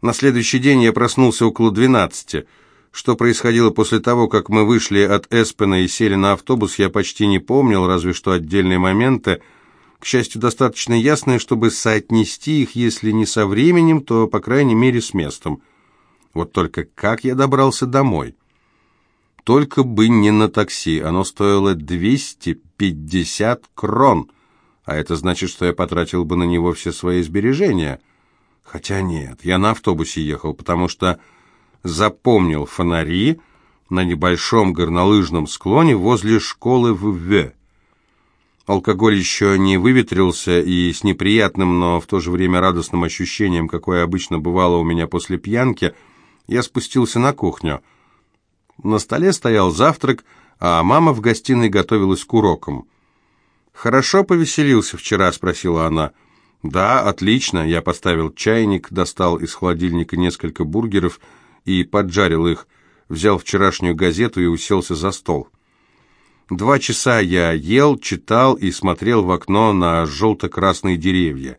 На следующий день я проснулся около двенадцати. Что происходило после того, как мы вышли от Эспена и сели на автобус, я почти не помнил, разве что отдельные моменты, к счастью, достаточно ясные, чтобы соотнести их, если не со временем, то, по крайней мере, с местом. Вот только как я добрался домой? Только бы не на такси, оно стоило 250 крон, а это значит, что я потратил бы на него все свои сбережения. Хотя нет, я на автобусе ехал, потому что запомнил фонари на небольшом горнолыжном склоне возле школы в В. Алкоголь еще не выветрился, и с неприятным, но в то же время радостным ощущением, какое обычно бывало у меня после пьянки, я спустился на кухню. На столе стоял завтрак, а мама в гостиной готовилась к урокам. «Хорошо повеселился вчера?» — спросила она. «Да, отлично». Я поставил чайник, достал из холодильника несколько бургеров и поджарил их, взял вчерашнюю газету и уселся за стол. Два часа я ел, читал и смотрел в окно на желто-красные деревья.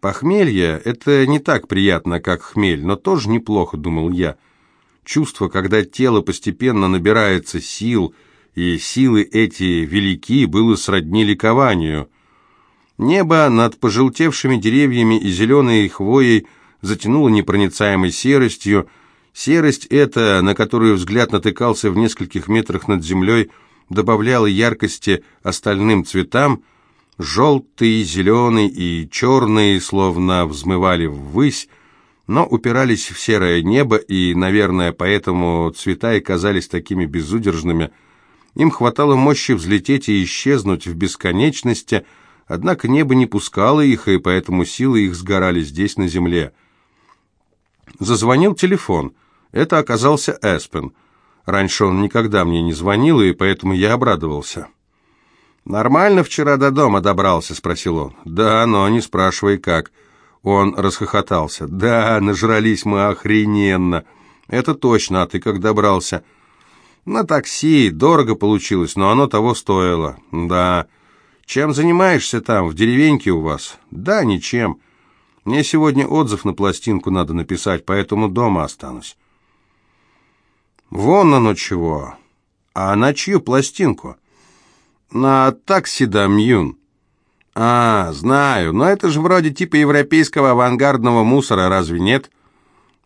Похмелье — это не так приятно, как хмель, но тоже неплохо, думал я. Чувство, когда тело постепенно набирается сил, и силы эти велики, было сродни ликованию. Небо над пожелтевшими деревьями и зеленой хвоей затянуло непроницаемой серостью, Серость эта, на которую взгляд натыкался в нескольких метрах над землей, добавляла яркости остальным цветам, желтый, зеленый и черный, словно взмывали ввысь, но упирались в серое небо, и, наверное, поэтому цвета и казались такими безудержными. Им хватало мощи взлететь и исчезнуть в бесконечности, однако небо не пускало их, и поэтому силы их сгорали здесь, на земле. Зазвонил телефон. Это оказался Эспен. Раньше он никогда мне не звонил, и поэтому я обрадовался. «Нормально вчера до дома добрался?» — спросил он. «Да, но не спрашивай, как». Он расхохотался. «Да, нажрались мы охрененно. Это точно, а ты как добрался?» «На такси. Дорого получилось, но оно того стоило. Да. Чем занимаешься там, в деревеньке у вас?» «Да, ничем. Мне сегодня отзыв на пластинку надо написать, поэтому дома останусь». Вон оно чего. А на чью пластинку? На Таксида Мьюн. А, знаю, но это же вроде типа европейского авангардного мусора, разве нет?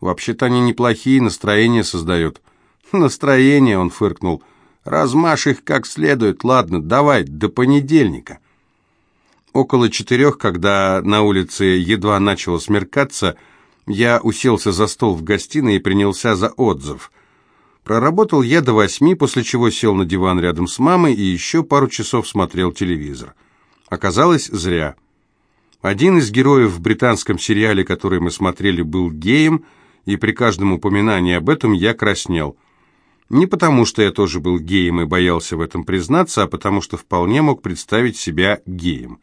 Вообще-то они неплохие настроения создают. Настроение, он фыркнул. Размажь их как следует. Ладно, давай, до понедельника. Около четырех, когда на улице едва начало смеркаться, я уселся за стол в гостиной и принялся за отзыв. Проработал я до восьми, после чего сел на диван рядом с мамой и еще пару часов смотрел телевизор. Оказалось, зря. Один из героев в британском сериале, который мы смотрели, был геем, и при каждом упоминании об этом я краснел. Не потому, что я тоже был геем и боялся в этом признаться, а потому что вполне мог представить себя геем.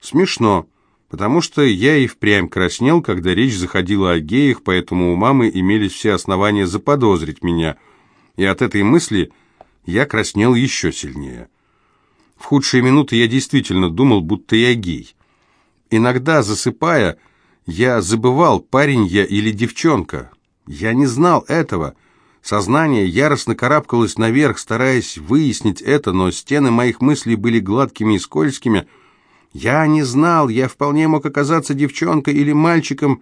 Смешно, потому что я и впрямь краснел, когда речь заходила о геях, поэтому у мамы имелись все основания заподозрить меня – и от этой мысли я краснел еще сильнее. В худшие минуты я действительно думал, будто я гей. Иногда, засыпая, я забывал, парень я или девчонка. Я не знал этого. Сознание яростно карабкалось наверх, стараясь выяснить это, но стены моих мыслей были гладкими и скользкими. Я не знал, я вполне мог оказаться девчонкой или мальчиком,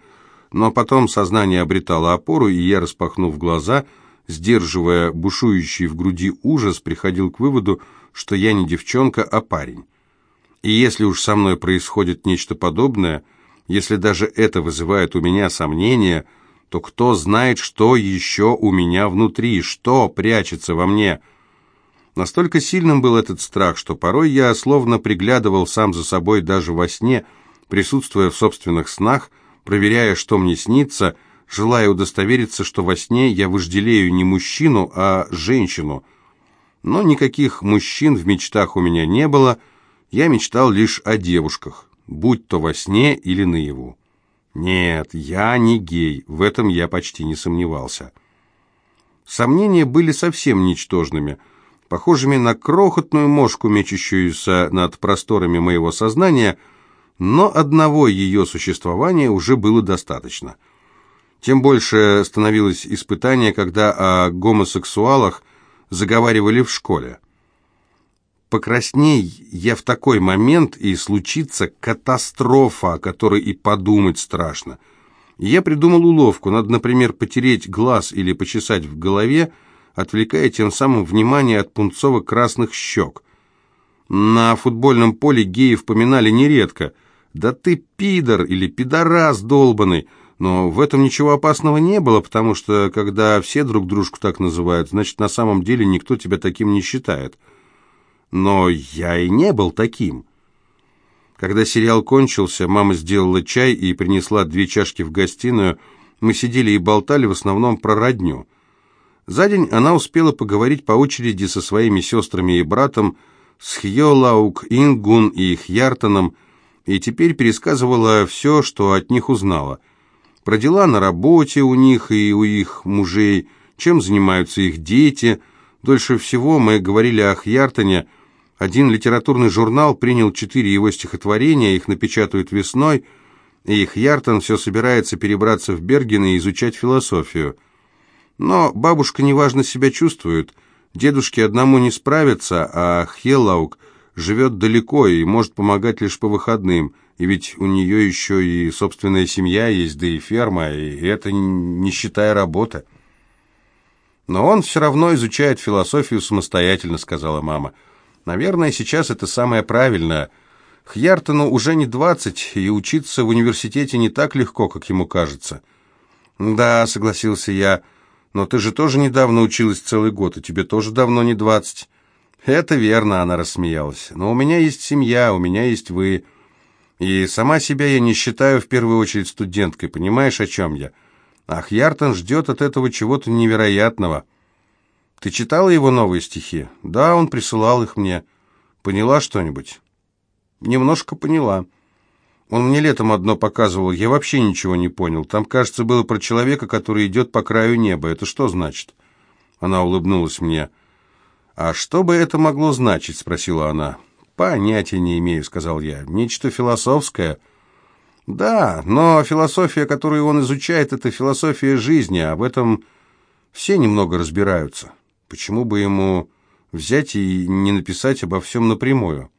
но потом сознание обретало опору, и я, распахнув глаза, — сдерживая бушующий в груди ужас, приходил к выводу, что я не девчонка, а парень. И если уж со мной происходит нечто подобное, если даже это вызывает у меня сомнения, то кто знает, что еще у меня внутри, что прячется во мне. Настолько сильным был этот страх, что порой я словно приглядывал сам за собой даже во сне, присутствуя в собственных снах, проверяя, что мне снится, желая удостовериться, что во сне я вожделею не мужчину, а женщину. Но никаких мужчин в мечтах у меня не было, я мечтал лишь о девушках, будь то во сне или наяву. Нет, я не гей, в этом я почти не сомневался. Сомнения были совсем ничтожными, похожими на крохотную мошку, мечущуюся над просторами моего сознания, но одного ее существования уже было достаточно — Тем больше становилось испытание, когда о гомосексуалах заговаривали в школе. Покрасней я в такой момент, и случится катастрофа, о которой и подумать страшно. Я придумал уловку, надо, например, потереть глаз или почесать в голове, отвлекая тем самым внимание от пунцово-красных щек. На футбольном поле геев поминали нередко. «Да ты пидор или пидорас долбанный!» Но в этом ничего опасного не было, потому что, когда все друг дружку так называют, значит, на самом деле никто тебя таким не считает. Но я и не был таким. Когда сериал кончился, мама сделала чай и принесла две чашки в гостиную. Мы сидели и болтали в основном про родню. За день она успела поговорить по очереди со своими сестрами и братом, с Хьолаук, Ингун и Хьяртоном, и теперь пересказывала все, что от них узнала – про дела на работе у них и у их мужей, чем занимаются их дети. Дольше всего мы говорили о Хьяртоне. Один литературный журнал принял четыре его стихотворения, их напечатают весной, и Хьяртон все собирается перебраться в Берген и изучать философию. Но бабушка неважно себя чувствует, дедушке одному не справится, а Хеллаук живет далеко и может помогать лишь по выходным – и ведь у нее еще и собственная семья есть, да и ферма, и это не считая работы. Но он все равно изучает философию самостоятельно, сказала мама. Наверное, сейчас это самое правильное. Хьяртону уже не двадцать, и учиться в университете не так легко, как ему кажется. Да, согласился я, но ты же тоже недавно училась целый год, и тебе тоже давно не двадцать. Это верно, она рассмеялась. Но у меня есть семья, у меня есть вы. И сама себя я не считаю в первую очередь студенткой, понимаешь, о чем я? Ах, Яртон ждет от этого чего-то невероятного. Ты читала его новые стихи? Да, он присылал их мне. Поняла что-нибудь? Немножко поняла. Он мне летом одно показывал, я вообще ничего не понял. Там, кажется, было про человека, который идет по краю неба. Это что значит? Она улыбнулась мне. «А что бы это могло значить?» — спросила она. «Понятия не имею», — сказал я. «Нечто философское». «Да, но философия, которую он изучает, это философия жизни, а в этом все немного разбираются. Почему бы ему взять и не написать обо всем напрямую?»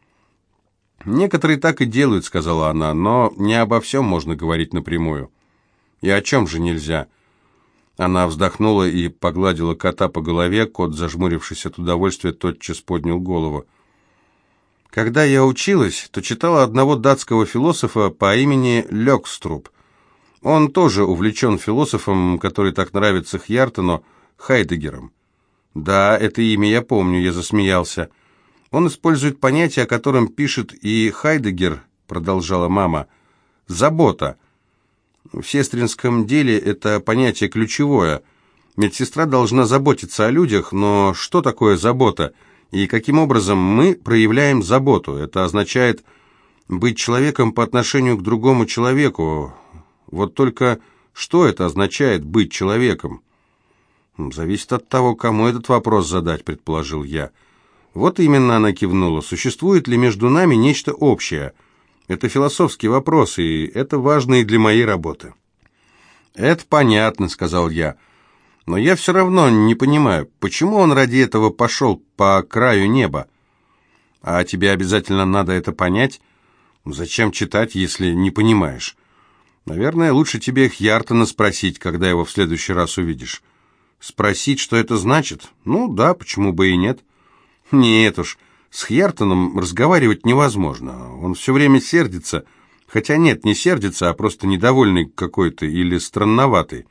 «Некоторые так и делают», — сказала она, — «но не обо всем можно говорить напрямую». «И о чем же нельзя?» Она вздохнула и погладила кота по голове, кот, зажмурившись от удовольствия, тотчас поднял голову. Когда я училась, то читала одного датского философа по имени Лёкструб. Он тоже увлечен философом, который так нравится Хьяртону, Хайдегером. Да, это имя я помню, я засмеялся. Он использует понятие, о котором пишет и Хайдегер, продолжала мама. Забота. В сестринском деле это понятие ключевое. Медсестра должна заботиться о людях, но что такое забота? и каким образом мы проявляем заботу. Это означает быть человеком по отношению к другому человеку. Вот только что это означает быть человеком? Зависит от того, кому этот вопрос задать, предположил я. Вот именно она кивнула. Существует ли между нами нечто общее? Это философский вопрос, и это важно и для моей работы. «Это понятно», — сказал я. Но я все равно не понимаю, почему он ради этого пошел по краю неба? А тебе обязательно надо это понять? Зачем читать, если не понимаешь? Наверное, лучше тебе Хьяртона спросить, когда его в следующий раз увидишь. Спросить, что это значит? Ну да, почему бы и нет? Нет уж, с Хьяртоном разговаривать невозможно. Он все время сердится. Хотя нет, не сердится, а просто недовольный какой-то или странноватый.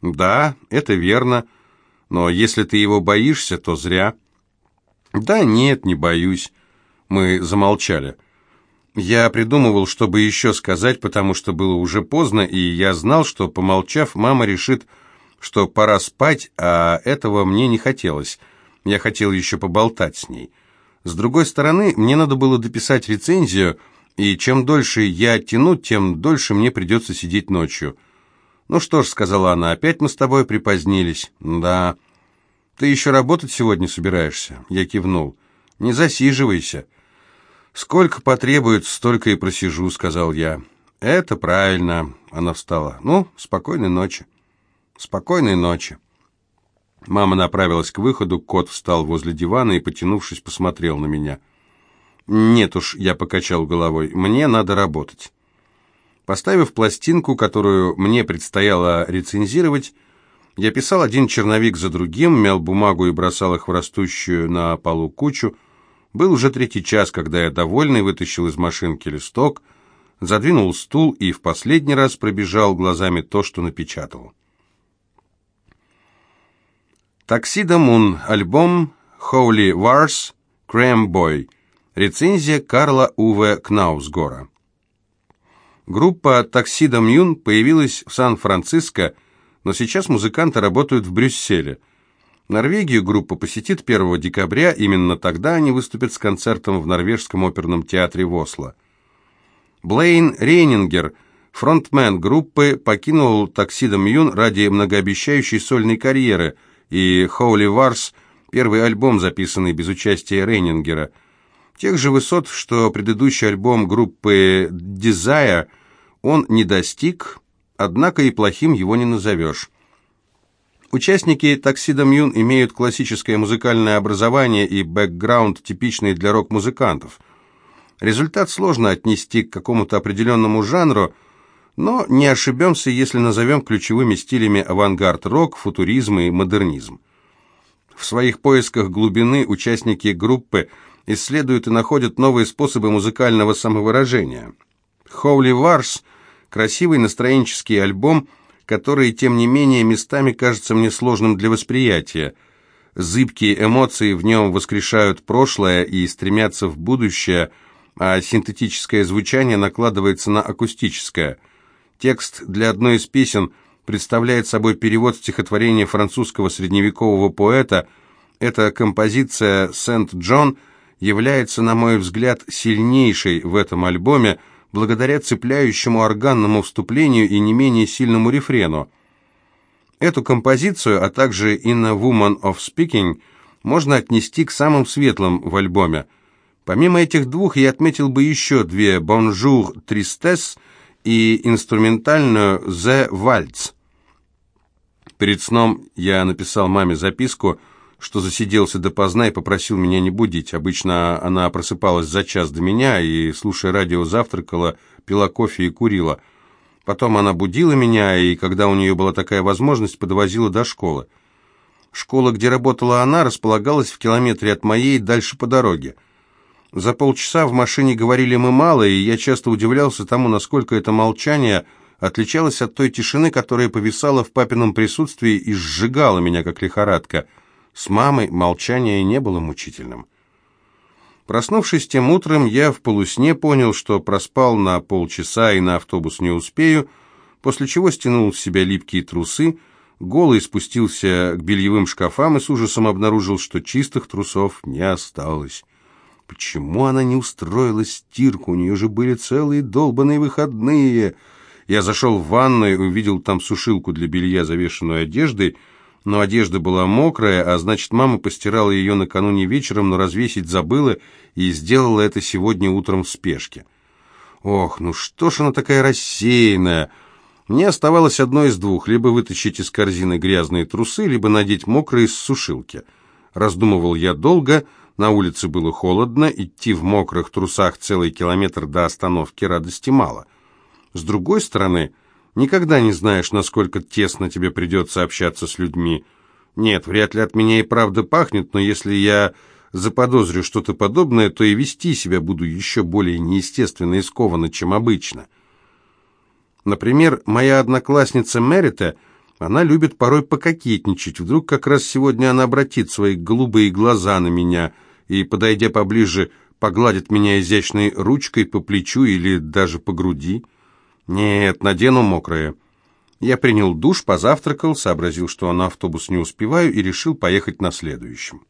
«Да, это верно, но если ты его боишься, то зря». «Да нет, не боюсь». Мы замолчали. Я придумывал, чтобы еще сказать, потому что было уже поздно, и я знал, что, помолчав, мама решит, что пора спать, а этого мне не хотелось. Я хотел еще поболтать с ней. С другой стороны, мне надо было дописать рецензию, и чем дольше я тяну, тем дольше мне придется сидеть ночью. «Ну что ж», — сказала она, — «опять мы с тобой припозднились». «Да». «Ты еще работать сегодня собираешься?» Я кивнул. «Не засиживайся». «Сколько потребуется, столько и просижу», — сказал я. «Это правильно», — она встала. «Ну, спокойной ночи». Спокойной ночи. Мама направилась к выходу, кот встал возле дивана и, потянувшись, посмотрел на меня. «Нет уж», — я покачал головой, — «мне надо работать». Поставив пластинку, которую мне предстояло рецензировать, я писал один черновик за другим, мял бумагу и бросал их в растущую на полу кучу. Был уже третий час, когда я, довольный, вытащил из машинки листок, задвинул стул и в последний раз пробежал глазами то, что напечатал. Таксида Мун, альбом Holy Wars, Boy, рецензия Карла Уве Кнаусгора. Группа «Таксида Мьюн» появилась в Сан-Франциско, но сейчас музыканты работают в Брюсселе. Норвегию группа посетит 1 декабря, именно тогда они выступят с концертом в Норвежском оперном театре в. Блейн Рейнингер, фронтмен группы, покинул «Таксида Мьюн» ради многообещающей сольной карьеры, и «Holy Wars» – первый альбом, записанный без участия Рейнингера – Тех же высот, что предыдущий альбом группы Desire, он не достиг, однако и плохим его не назовешь. Участники Таксида Мьюн имеют классическое музыкальное образование и бэкграунд, типичный для рок-музыкантов. Результат сложно отнести к какому-то определенному жанру, но не ошибемся, если назовем ключевыми стилями авангард-рок, футуризм и модернизм. В своих поисках глубины участники группы – исследуют и находят новые способы музыкального самовыражения. «Holy Wars» – красивый настроенческий альбом, который, тем не менее, местами кажется мне сложным для восприятия. Зыбкие эмоции в нем воскрешают прошлое и стремятся в будущее, а синтетическое звучание накладывается на акустическое. Текст для одной из песен представляет собой перевод стихотворения французского средневекового поэта. Это композиция «Сент-Джон», является, на мой взгляд, сильнейшей в этом альбоме, благодаря цепляющему органному вступлению и не менее сильному рефрену. Эту композицию, а также «In a Woman of Speaking» можно отнести к самым светлым в альбоме. Помимо этих двух я отметил бы еще две «Bonjour Tristesse» и инструментальную «The Waltz». Перед сном я написал маме записку – что засиделся допоздна и попросил меня не будить. Обычно она просыпалась за час до меня и, слушая радио, завтракала, пила кофе и курила. Потом она будила меня, и, когда у нее была такая возможность, подвозила до школы. Школа, где работала она, располагалась в километре от моей, дальше по дороге. За полчаса в машине говорили мы мало, и я часто удивлялся тому, насколько это молчание отличалось от той тишины, которая повисала в папином присутствии и сжигала меня, как лихорадка – с мамой молчание не было мучительным. Проснувшись тем утром, я в полусне понял, что проспал на полчаса и на автобус не успею, после чего стянул с себя липкие трусы, голый спустился к бельевым шкафам и с ужасом обнаружил, что чистых трусов не осталось. Почему она не устроила стирку? У нее же были целые долбаные выходные. Я зашел в ванную и увидел там сушилку для белья, завешенную одеждой, но одежда была мокрая, а значит, мама постирала ее накануне вечером, но развесить забыла и сделала это сегодня утром в спешке. Ох, ну что ж она такая рассеянная? Мне оставалось одно из двух, либо вытащить из корзины грязные трусы, либо надеть мокрые с сушилки. Раздумывал я долго, на улице было холодно, идти в мокрых трусах целый километр до остановки радости мало. С другой стороны... Никогда не знаешь, насколько тесно тебе придется общаться с людьми. Нет, вряд ли от меня и правда пахнет, но если я заподозрю что-то подобное, то и вести себя буду еще более неестественно и скованно, чем обычно. Например, моя одноклассница Мерита, она любит порой пококетничать. Вдруг как раз сегодня она обратит свои голубые глаза на меня и, подойдя поближе, погладит меня изящной ручкой по плечу или даже по груди. «Нет, надену мокрое». Я принял душ, позавтракал, сообразил, что на автобус не успеваю, и решил поехать на следующем.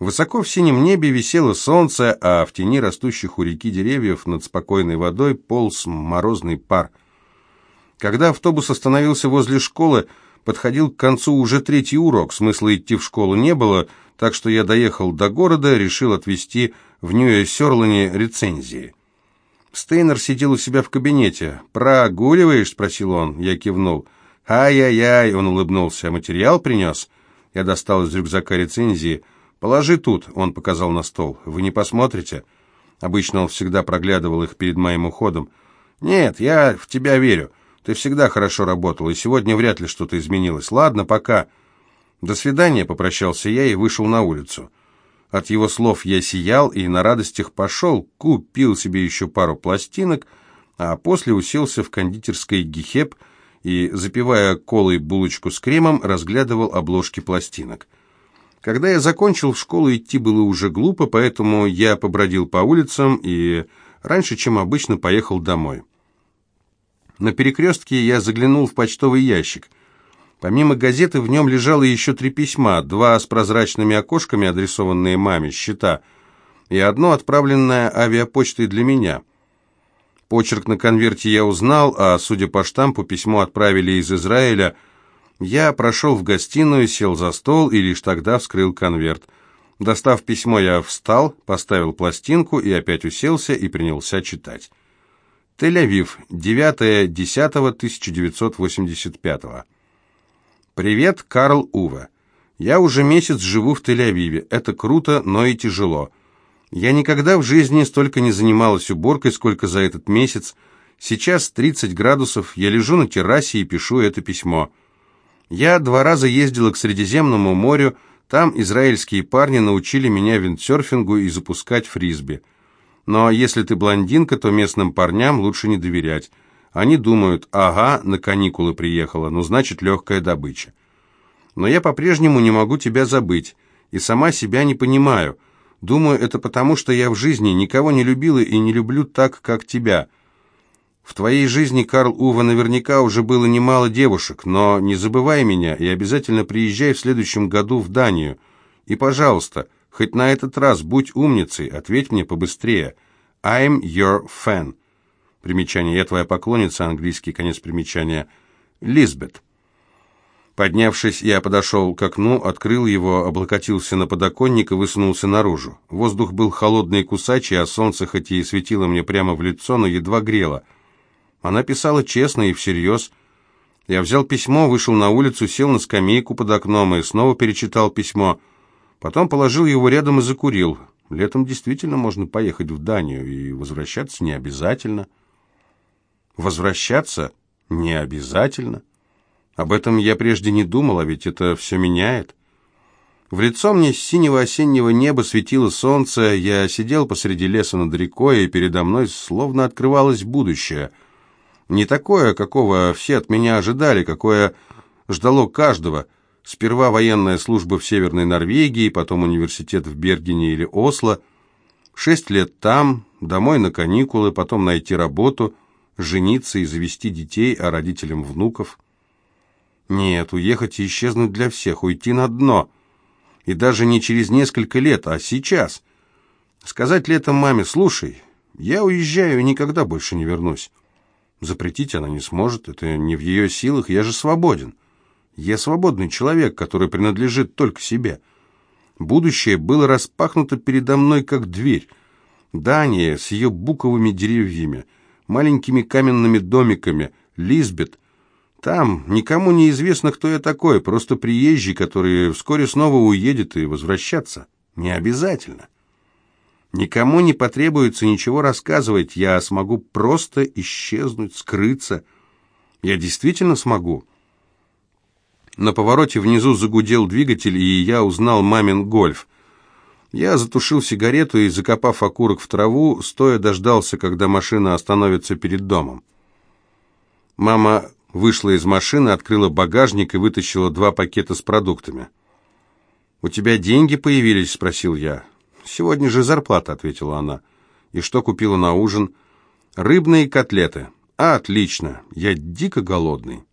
Высоко в синем небе висело солнце, а в тени растущих у реки деревьев над спокойной водой полз морозный пар. Когда автобус остановился возле школы, подходил к концу уже третий урок, смысла идти в школу не было, так что я доехал до города, решил отвезти в Нью-Сёрлане рецензии. Стейнер сидел у себя в кабинете. «Прогуливаешь?» — спросил он. Я кивнул. «Ай-яй-яй!» — он улыбнулся. «Материал принес?» Я достал из рюкзака рецензии. «Положи тут», — он показал на стол. «Вы не посмотрите?» Обычно он всегда проглядывал их перед моим уходом. «Нет, я в тебя верю. Ты всегда хорошо работал, и сегодня вряд ли что-то изменилось. Ладно, пока». «До свидания», — попрощался я и вышел на улицу. От его слов я сиял и на радостях пошел, купил себе еще пару пластинок, а после уселся в кондитерской «Гихеп» и, запивая колой булочку с кремом, разглядывал обложки пластинок. Когда я закончил, в школу идти было уже глупо, поэтому я побродил по улицам и раньше, чем обычно, поехал домой. На перекрестке я заглянул в почтовый ящик. Помимо газеты в нем лежало еще три письма, два с прозрачными окошками, адресованные маме, счета, и одно, отправленное авиапочтой для меня. Почерк на конверте я узнал, а, судя по штампу, письмо отправили из Израиля. Я прошел в гостиную, сел за стол и лишь тогда вскрыл конверт. Достав письмо, я встал, поставил пластинку и опять уселся и принялся читать. Тель-Авив, 9.10.1985 «Привет, Карл Уве. Я уже месяц живу в Тель-Авиве. Это круто, но и тяжело. Я никогда в жизни столько не занималась уборкой, сколько за этот месяц. Сейчас 30 градусов, я лежу на террасе и пишу это письмо. Я два раза ездила к Средиземному морю, там израильские парни научили меня виндсерфингу и запускать фрисби. Но если ты блондинка, то местным парням лучше не доверять. Они думают, ага, на каникулы приехала, ну значит легкая добыча. Но я по-прежнему не могу тебя забыть, и сама себя не понимаю. Думаю, это потому, что я в жизни никого не любила и не люблю так, как тебя. В твоей жизни, Карл Ува, наверняка уже было немало девушек, но не забывай меня и обязательно приезжай в следующем году в Данию. И, пожалуйста, хоть на этот раз будь умницей, ответь мне побыстрее. I'm your fan. Примечание «Я твоя поклонница», английский конец примечания. Лизбет. Поднявшись, я подошел к окну, открыл его, облокотился на подоконник и высунулся наружу. Воздух был холодный и кусачий, а солнце хоть и светило мне прямо в лицо, но едва грело. Она писала честно и всерьез. Я взял письмо, вышел на улицу, сел на скамейку под окном и снова перечитал письмо. Потом положил его рядом и закурил. Летом действительно можно поехать в Данию, и возвращаться не обязательно. Возвращаться не обязательно. Об этом я прежде не думал, а ведь это все меняет. В лицо мне с синего осеннего неба светило солнце, я сидел посреди леса над рекой, и передо мной словно открывалось будущее. Не такое, какого все от меня ожидали, какое ждало каждого. Сперва военная служба в Северной Норвегии, потом университет в Бергене или Осло. Шесть лет там, домой на каникулы, потом найти работу – жениться и завести детей, а родителям внуков. Нет, уехать и исчезнуть для всех, уйти на дно. И даже не через несколько лет, а сейчас. Сказать летом маме, слушай, я уезжаю и никогда больше не вернусь. Запретить она не сможет, это не в ее силах, я же свободен. Я свободный человек, который принадлежит только себе. Будущее было распахнуто передо мной, как дверь. Дания с ее буковыми деревьями — маленькими каменными домиками, Лизбет. Там никому не известно, кто я такой, просто приезжий, который вскоре снова уедет и возвращаться. Не обязательно. Никому не потребуется ничего рассказывать, я смогу просто исчезнуть, скрыться. Я действительно смогу. На повороте внизу загудел двигатель, и я узнал мамин гольф. Я затушил сигарету и, закопав окурок в траву, стоя дождался, когда машина остановится перед домом. Мама вышла из машины, открыла багажник и вытащила два пакета с продуктами. «У тебя деньги появились?» – спросил я. «Сегодня же зарплата», – ответила она. «И что купила на ужин?» «Рыбные котлеты». «А, отлично. Я дико голодный».